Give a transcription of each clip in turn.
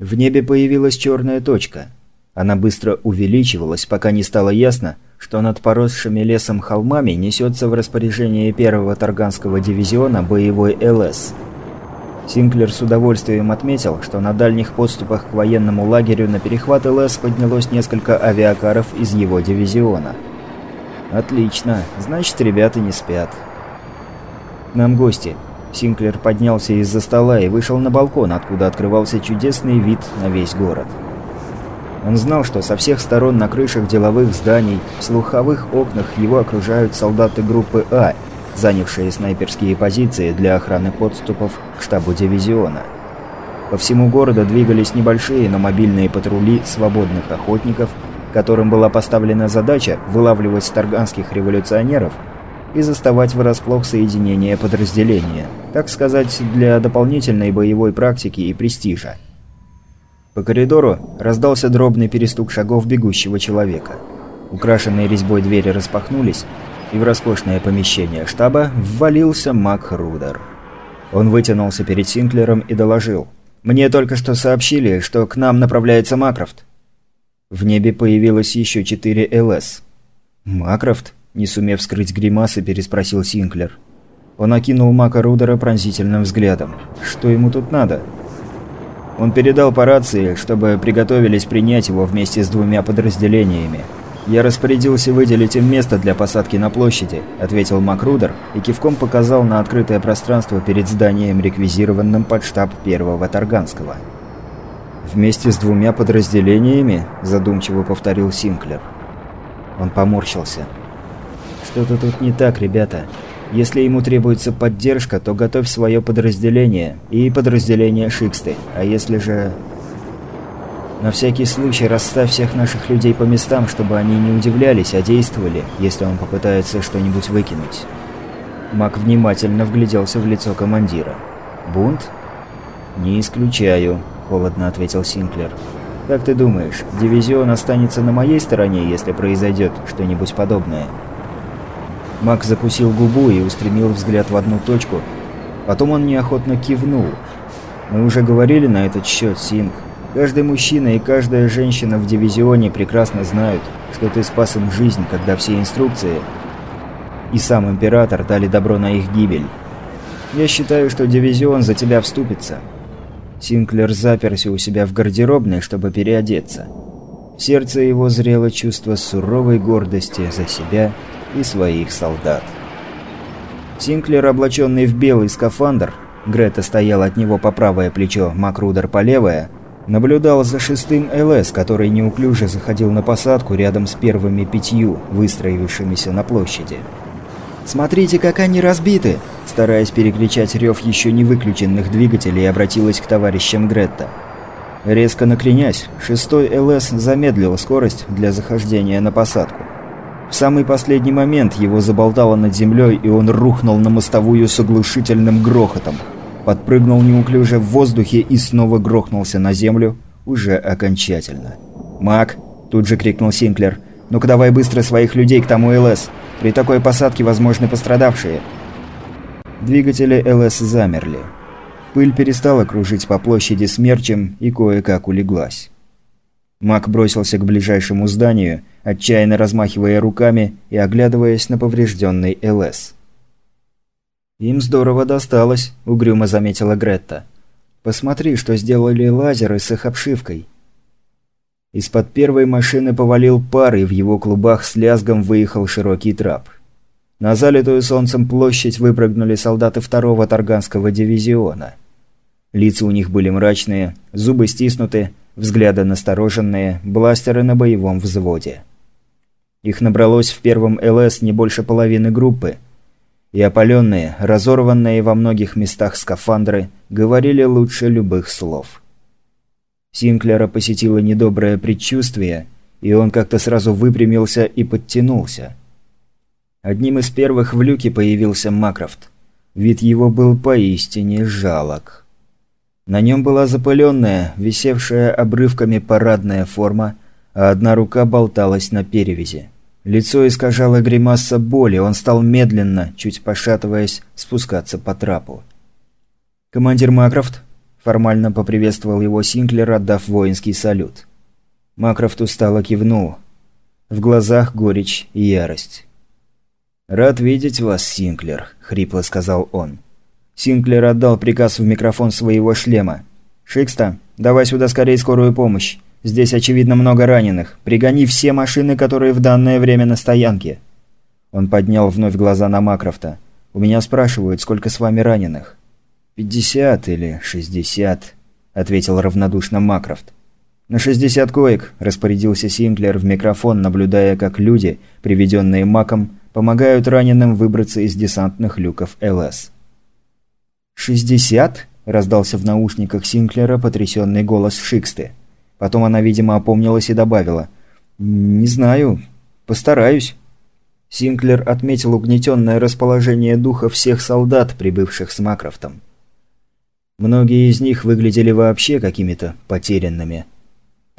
В небе появилась черная точка. Она быстро увеличивалась, пока не стало ясно, что над поросшими лесом холмами несется в распоряжение первого Тарганского дивизиона боевой ЛС. Синклер с удовольствием отметил, что на дальних подступах к военному лагерю на перехват ЛС поднялось несколько авиакаров из его дивизиона. «Отлично, значит, ребята не спят». «Нам гости», Синклер поднялся из-за стола и вышел на балкон, откуда открывался чудесный вид на весь город. Он знал, что со всех сторон на крышах деловых зданий, в слуховых окнах его окружают солдаты группы А, занявшие снайперские позиции для охраны подступов к штабу дивизиона. По всему городу двигались небольшие, но мобильные патрули свободных охотников, которым была поставлена задача вылавливать старганских революционеров и заставать врасплох соединение подразделения, так сказать, для дополнительной боевой практики и престижа. По коридору раздался дробный перестук шагов бегущего человека. Украшенные резьбой двери распахнулись, и в роскошное помещение штаба ввалился Мак Рудер. Он вытянулся перед Синклером и доложил. «Мне только что сообщили, что к нам направляется Макрофт». В небе появилось еще четыре ЛС. «Макрофт?» Не сумев скрыть гримасы, переспросил Синклер. Он окинул Мака Рудера пронзительным взглядом. Что ему тут надо? Он передал по рации, чтобы приготовились принять его вместе с двумя подразделениями. «Я распорядился выделить им место для посадки на площади», — ответил Макрудер и кивком показал на открытое пространство перед зданием, реквизированным под штаб первого Тарганского. «Вместе с двумя подразделениями?» – задумчиво повторил Синклер. Он поморщился. Что-то тут не так, ребята. Если ему требуется поддержка, то готовь свое подразделение и подразделение Шиксты. А если же... На всякий случай расставь всех наших людей по местам, чтобы они не удивлялись, а действовали, если он попытается что-нибудь выкинуть. Мак внимательно вгляделся в лицо командира. «Бунт?» «Не исключаю», – холодно ответил Синклер. «Как ты думаешь, дивизион останется на моей стороне, если произойдет что-нибудь подобное?» Мак закусил губу и устремил взгляд в одну точку. Потом он неохотно кивнул. «Мы уже говорили на этот счет, Синг. Каждый мужчина и каждая женщина в дивизионе прекрасно знают, что ты спас им жизнь, когда все инструкции и сам Император дали добро на их гибель. Я считаю, что дивизион за тебя вступится». Синклер заперся у себя в гардеробной, чтобы переодеться. В сердце его зрело чувство суровой гордости за себя и своих солдат. Синклер, облаченный в белый скафандр, Грета стояла от него по правое плечо, Макрудер по левое, наблюдал за шестым ЛС, который неуклюже заходил на посадку рядом с первыми пятью, выстроившимися на площади. «Смотрите, как они разбиты!» Стараясь перекричать рев еще не выключенных двигателей, обратилась к товарищам Гретта. Резко накренясь, шестой ЛС замедлил скорость для захождения на посадку. В самый последний момент его заболтало над землей, и он рухнул на мостовую с оглушительным грохотом. Подпрыгнул неуклюже в воздухе и снова грохнулся на землю, уже окончательно. «Мак!» – тут же крикнул Синклер. «Ну-ка давай быстро своих людей к тому ЛС. При такой посадке возможны пострадавшие». Двигатели ЛС замерли. Пыль перестала кружить по площади смерчем и кое-как улеглась. Мак бросился к ближайшему зданию, отчаянно размахивая руками и оглядываясь на поврежденный ЛС. «Им здорово досталось», – угрюмо заметила Гретта. «Посмотри, что сделали лазеры с их обшивкой». Из-под первой машины повалил пар, и в его клубах с лязгом выехал широкий трап. На залитую солнцем площадь выпрыгнули солдаты второго Тарганского дивизиона. Лица у них были мрачные, зубы стиснуты, взгляды настороженные, бластеры на боевом взводе. Их набралось в первом ЛС не больше половины группы, и опаленные, разорванные во многих местах скафандры говорили лучше любых слов. Синклера посетило недоброе предчувствие, и он как-то сразу выпрямился и подтянулся. Одним из первых в люке появился Макрофт. Вид его был поистине жалок. На нем была запыленная, висевшая обрывками парадная форма, а одна рука болталась на перевязи. Лицо искажало гримаса боли, он стал медленно, чуть пошатываясь, спускаться по трапу. «Командир Макрофт?» – формально поприветствовал его Синклер, отдав воинский салют. Макрофт устало кивнул. В глазах горечь и ярость. «Рад видеть вас, Синклер», – хрипло сказал он. Синклер отдал приказ в микрофон своего шлема. «Шикста, давай сюда скорее скорую помощь. Здесь, очевидно, много раненых. Пригони все машины, которые в данное время на стоянке». Он поднял вновь глаза на Макрофта. «У меня спрашивают, сколько с вами раненых?» «Пятьдесят или шестьдесят», — ответил равнодушно Макрофт. «На шестьдесят коек», – распорядился Синклер в микрофон, наблюдая, как люди, приведенные Маком, помогают раненым выбраться из десантных люков ЛС. «Шестьдесят?» – раздался в наушниках Синклера потрясенный голос Шиксты. Потом она, видимо, опомнилась и добавила. «Не знаю. Постараюсь». Синклер отметил угнетенное расположение духа всех солдат, прибывших с Макрофтом. Многие из них выглядели вообще какими-то потерянными –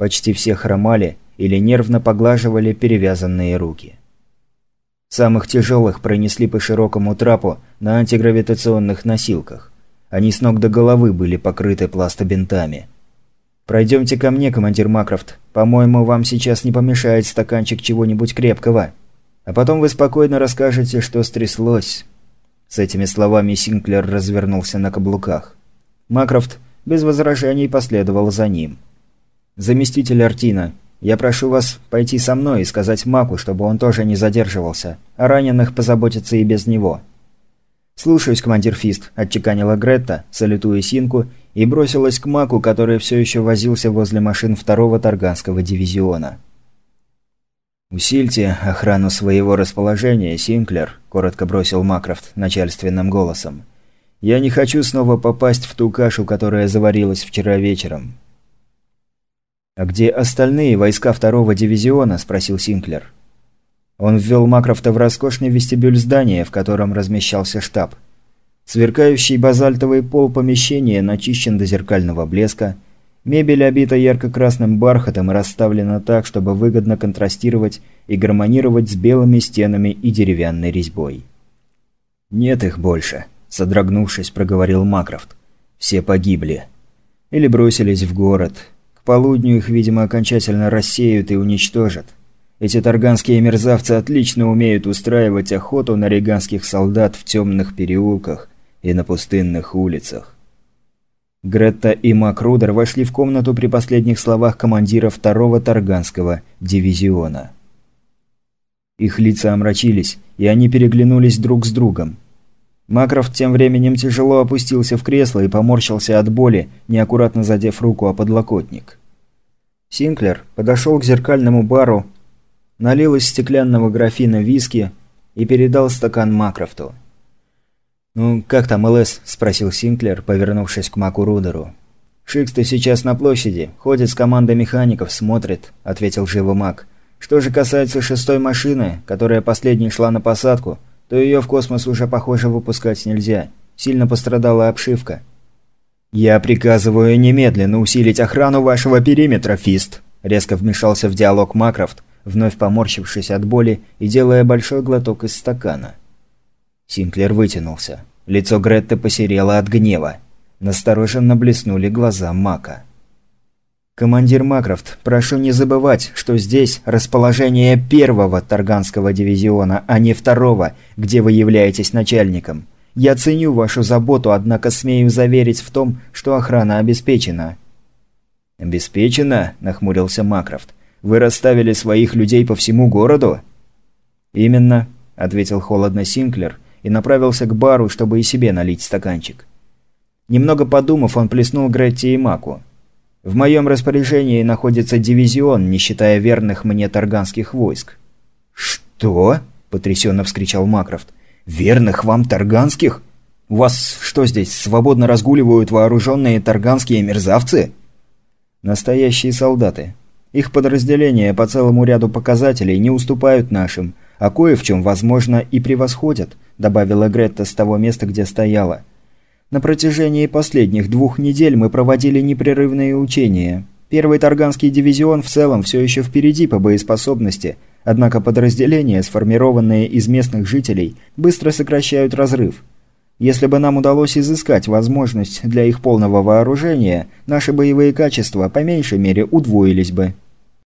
Почти все хромали или нервно поглаживали перевязанные руки. Самых тяжелых пронесли по широкому трапу на антигравитационных носилках. Они с ног до головы были покрыты пластобинтами. «Пройдемте ко мне, командир Макрофт. По-моему, вам сейчас не помешает стаканчик чего-нибудь крепкого. А потом вы спокойно расскажете, что стряслось». С этими словами Синклер развернулся на каблуках. Макрофт без возражений последовал за ним. «Заместитель Артина, я прошу вас пойти со мной и сказать Маку, чтобы он тоже не задерживался. О раненых позаботиться и без него». «Слушаюсь, командир Фист», – отчеканила Гретта, салютуя Синку, и бросилась к Маку, который все еще возился возле машин второго Тарганского дивизиона. «Усильте охрану своего расположения, Синклер», – коротко бросил Макрофт начальственным голосом. «Я не хочу снова попасть в ту кашу, которая заварилась вчера вечером. «А где остальные войска второго дивизиона?» – спросил Синклер. Он ввел Макрофта в роскошный вестибюль здания, в котором размещался штаб. Сверкающий базальтовый пол помещения начищен до зеркального блеска, мебель обита ярко-красным бархатом и расставлена так, чтобы выгодно контрастировать и гармонировать с белыми стенами и деревянной резьбой. «Нет их больше», – содрогнувшись, проговорил Макрофт. «Все погибли. Или бросились в город, к полудню их, видимо, окончательно рассеют и уничтожат. Эти тарганские мерзавцы отлично умеют устраивать охоту на риганских солдат в темных переулках и на пустынных улицах. Гретта и Макрудер вошли в комнату при последних словах командира второго Тарганского дивизиона. Их лица омрачились, и они переглянулись друг с другом. Макров тем временем тяжело опустился в кресло и поморщился от боли, неаккуратно задев руку о подлокотник. Синклер подошел к зеркальному бару, налил из стеклянного графина виски и передал стакан Макрофту. «Ну, как там ЛС?» – спросил Синклер, повернувшись к Маку Рудеру. «Шикс-то сейчас на площади, ходит с командой механиков, смотрит», – ответил живо Мак. «Что же касается шестой машины, которая последней шла на посадку – то ее в космос уже, похоже, выпускать нельзя. Сильно пострадала обшивка. «Я приказываю немедленно усилить охрану вашего периметра, Фист», – резко вмешался в диалог Макрофт, вновь поморщившись от боли и делая большой глоток из стакана. Синклер вытянулся. Лицо Гретты посерело от гнева. Настороженно блеснули глаза Мака. «Командир Макрофт, прошу не забывать, что здесь расположение первого Тарганского дивизиона, а не второго, где вы являетесь начальником. Я ценю вашу заботу, однако смею заверить в том, что охрана обеспечена». «Обеспечена?» – нахмурился Макрофт. «Вы расставили своих людей по всему городу?» «Именно», – ответил холодно Синклер и направился к бару, чтобы и себе налить стаканчик. Немного подумав, он плеснул Гретти и Маку. В моем распоряжении находится дивизион, не считая верных мне тарганских войск». «Что?» – потрясенно вскричал Макрофт. «Верных вам тарганских? У вас что здесь, свободно разгуливают вооруженные тарганские мерзавцы?» «Настоящие солдаты. Их подразделения по целому ряду показателей не уступают нашим, а кое в чем, возможно, и превосходят», – добавила Гретта с того места, где стояла – на протяжении последних двух недель мы проводили непрерывные учения. Первый Тарганский дивизион в целом все еще впереди по боеспособности, однако подразделения, сформированные из местных жителей, быстро сокращают разрыв. Если бы нам удалось изыскать возможность для их полного вооружения, наши боевые качества по меньшей мере удвоились бы.